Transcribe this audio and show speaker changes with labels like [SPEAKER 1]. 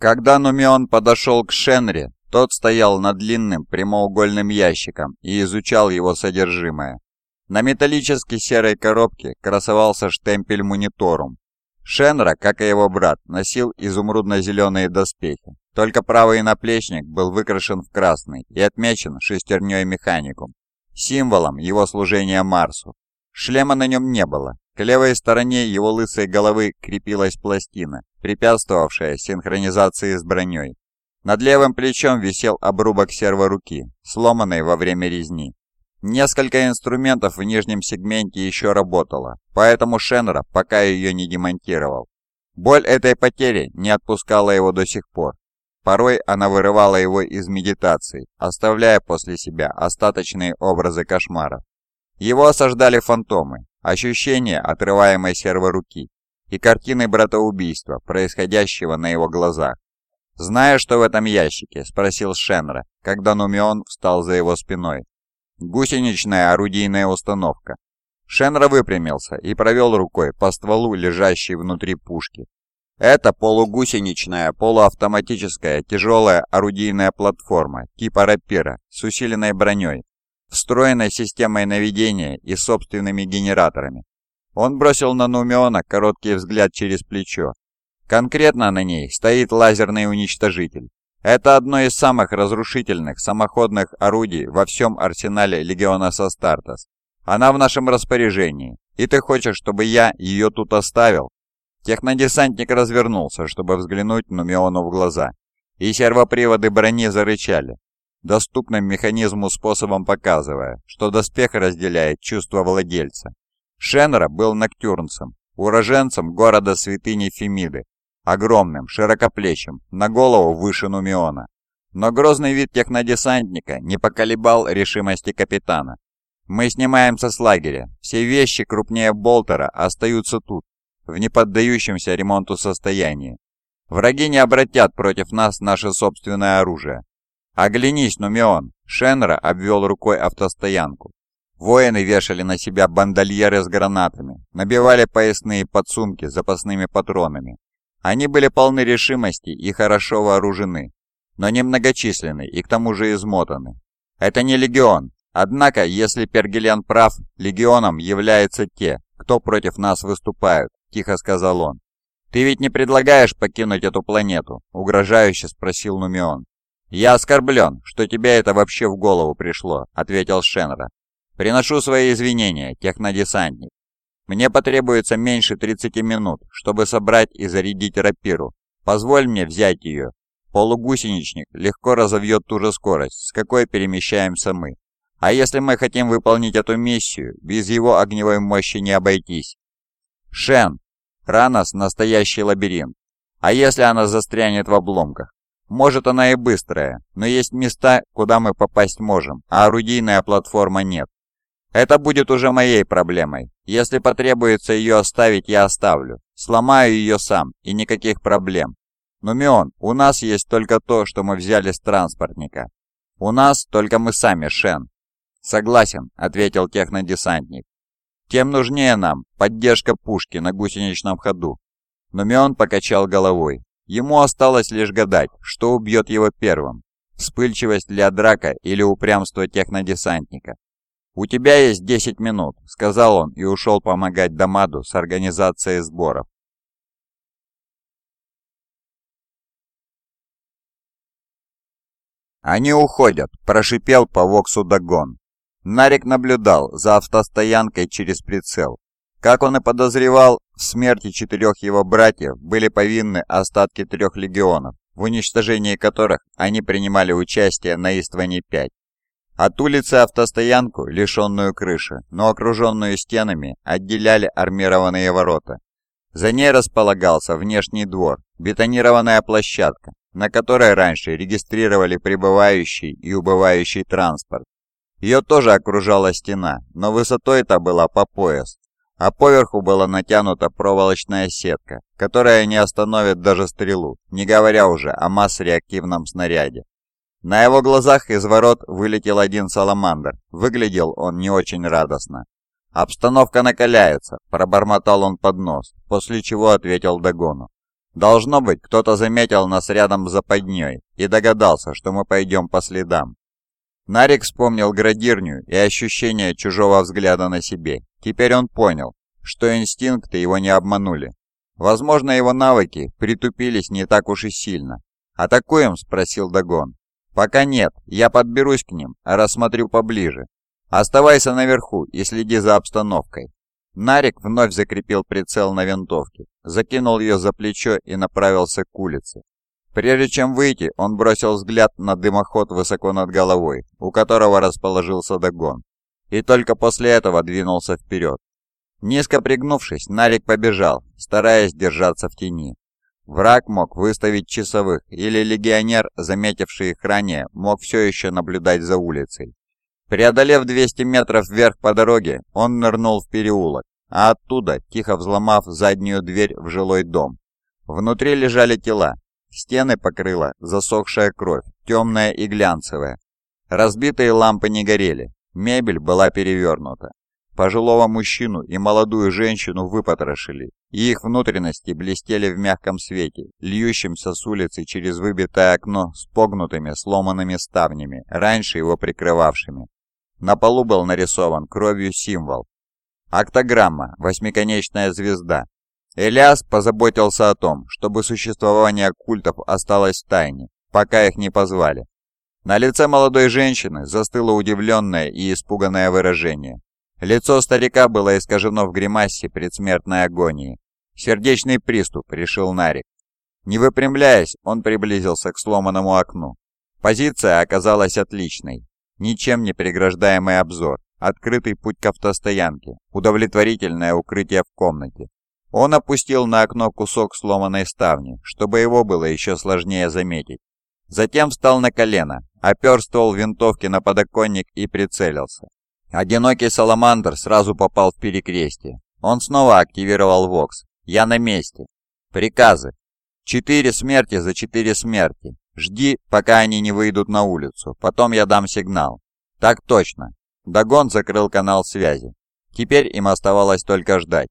[SPEAKER 1] Когда Нумион подошел к Шенри, тот стоял над длинным прямоугольным ящиком и изучал его содержимое. На металлической серой коробке красовался штемпель мониторум. Шенра, как и его брат, носил изумрудно-зеленые доспехи. Только правый наплечник был выкрашен в красный и отмечен шестерней механикум, символом его служения Марсу. Шлема на нем не было. К левой стороне его лысой головы крепилась пластина, препятствовавшая синхронизации с броней. Над левым плечом висел обрубок серворуки, сломанный во время резни. Несколько инструментов в нижнем сегменте еще работало, поэтому Шенра пока ее не демонтировал. Боль этой потери не отпускала его до сих пор. Порой она вырывала его из медитации, оставляя после себя остаточные образы кошмаров. Его осаждали фантомы, ощущение отрываемой серворуки и картины братоубийства, происходящего на его глазах. «Зная, что в этом ящике?» – спросил Шенра, когда Нумион встал за его спиной. «Гусеничная орудийная установка». Шенра выпрямился и провел рукой по стволу, лежащей внутри пушки. Это полугусеничная, полуавтоматическая, тяжелая орудийная платформа типа рапира с усиленной броней, встроенной системой наведения и собственными генераторами. Он бросил на Нумиона короткий взгляд через плечо. Конкретно на ней стоит лазерный уничтожитель. Это одно из самых разрушительных самоходных орудий во всем арсенале Легиона Састартес. Она в нашем распоряжении, и ты хочешь, чтобы я ее тут оставил?» Технодесантник развернулся, чтобы взглянуть Нумиону в глаза, и сервоприводы брони зарычали, доступным механизму способом показывая, что доспех разделяет чувство владельца. Шенра был ноктюрнцем, уроженцем города святыни Фемиды, огромным, широкоплечим, на голову выше Нумиона. Но грозный вид технодесантника не поколебал решимости капитана. «Мы снимаемся с лагеря. Все вещи крупнее Болтера остаются тут, в неподдающемся ремонту состоянии. Враги не обратят против нас наше собственное оружие. «Оглянись, Нумион!» Шенра обвел рукой автостоянку. Воины вешали на себя бандольеры с гранатами, набивали поясные подсумки запасными патронами. Они были полны решимости и хорошо вооружены, но немногочисленны и к тому же измотаны. Это не легион. Однако, если Пергелян прав, легионом являются те, кто против нас выступают, тихо сказал он. «Ты ведь не предлагаешь покинуть эту планету?» – угрожающе спросил Нумион. «Я оскорблен, что тебе это вообще в голову пришло», — ответил Шенра. «Приношу свои извинения, технодесантник. Мне потребуется меньше 30 минут, чтобы собрать и зарядить рапиру. Позволь мне взять ее. Полугусеничник легко разовьет ту же скорость, с какой перемещаемся мы. А если мы хотим выполнить эту миссию, без его огневой мощи не обойтись. Шен, Ранос – настоящий лабиринт. А если она застрянет в обломках? Может она и быстрая, но есть места, куда мы попасть можем, а орудийная платформа нет. Это будет уже моей проблемой. Если потребуется ее оставить, я оставлю. Сломаю ее сам, и никаких проблем. Но, Мион, у нас есть только то, что мы взяли с транспортника. У нас только мы сами, Шен. Согласен, ответил технодесантник. Тем нужнее нам поддержка пушки на гусеничном ходу. Но Мион покачал головой. Ему осталось лишь гадать, что убьет его первым – вспыльчивость для драка или упрямство технодесантника. «У тебя есть 10 минут», – сказал он и ушел помогать Дамаду с организацией сборов. «Они уходят», – прошипел по Воксу Дагон. Нарик наблюдал за автостоянкой через прицел. Как он и подозревал, смерти четырех его братьев были повинны остатки трех легионов, в уничтожении которых они принимали участие на Истване-5. От улицы автостоянку, лишенную крыши, но окруженную стенами, отделяли армированные ворота. За ней располагался внешний двор, бетонированная площадка, на которой раньше регистрировали прибывающий и убывающий транспорт. Ее тоже окружала стена, но высотой-то была по пояс, а поверху была натянута проволочная сетка, которая не остановит даже стрелу, не говоря уже о масс-реактивном снаряде. На его глазах из ворот вылетел один саламандр. Выглядел он не очень радостно. «Обстановка накаляется», – пробормотал он под нос, после чего ответил Дагону. Должно быть, кто-то заметил нас рядом с западней и догадался, что мы пойдем по следам. Нарик вспомнил градирню и ощущение чужого взгляда на себе. Теперь он понял, что инстинкты его не обманули. Возможно, его навыки притупились не так уж и сильно. «Атакуем?» – спросил Дагон. «Пока нет, я подберусь к ним, рассмотрю поближе. Оставайся наверху и следи за обстановкой». Нарик вновь закрепил прицел на винтовке, закинул ее за плечо и направился к улице. Прежде чем выйти, он бросил взгляд на дымоход высоко над головой, у которого расположился Дагон, и только после этого двинулся вперед. Низко пригнувшись, Нарик побежал, стараясь держаться в тени. Враг мог выставить часовых, или легионер, заметивший их ранее, мог все еще наблюдать за улицей. Преодолев 200 метров вверх по дороге, он нырнул в переулок, а оттуда, тихо взломав заднюю дверь в жилой дом. Внутри лежали тела. Стены покрыла засохшая кровь, темная и глянцевая. Разбитые лампы не горели, мебель была перевернута. Пожилого мужчину и молодую женщину выпотрошили, и их внутренности блестели в мягком свете, льющемся с улицы через выбитое окно с погнутыми сломанными ставнями, раньше его прикрывавшими. На полу был нарисован кровью символ. Октограмма, восьмиконечная звезда. Элиас позаботился о том, чтобы существование культов осталось в тайне, пока их не позвали. На лице молодой женщины застыло удивленное и испуганное выражение. Лицо старика было искажено в гримасе предсмертной агонии. «Сердечный приступ», — решил Нарик. Не выпрямляясь, он приблизился к сломанному окну. Позиция оказалась отличной. Ничем не преграждаемый обзор, открытый путь к автостоянке, удовлетворительное укрытие в комнате. Он опустил на окно кусок сломанной ставни, чтобы его было еще сложнее заметить. Затем встал на колено, опер ствол винтовки на подоконник и прицелился. Одинокий Саламандр сразу попал в перекрестие. Он снова активировал Вокс. «Я на месте». «Приказы. Четыре смерти за четыре смерти. Жди, пока они не выйдут на улицу. Потом я дам сигнал». «Так точно». Дагон закрыл канал связи. Теперь им оставалось только ждать.